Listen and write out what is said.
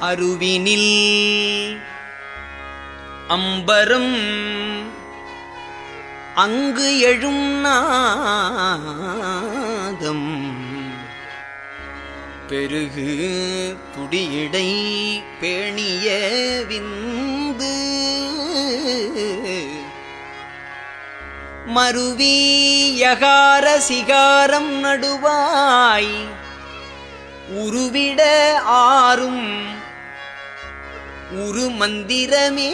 அருவினில் அம்பரும் அங்கு எழும் நாதம். பெருகு புடியடை பேணிய விந்து. மருவி யகார சிகாரம் நடுவாய். உருவிட ஆறும் உரு மந்திரமே.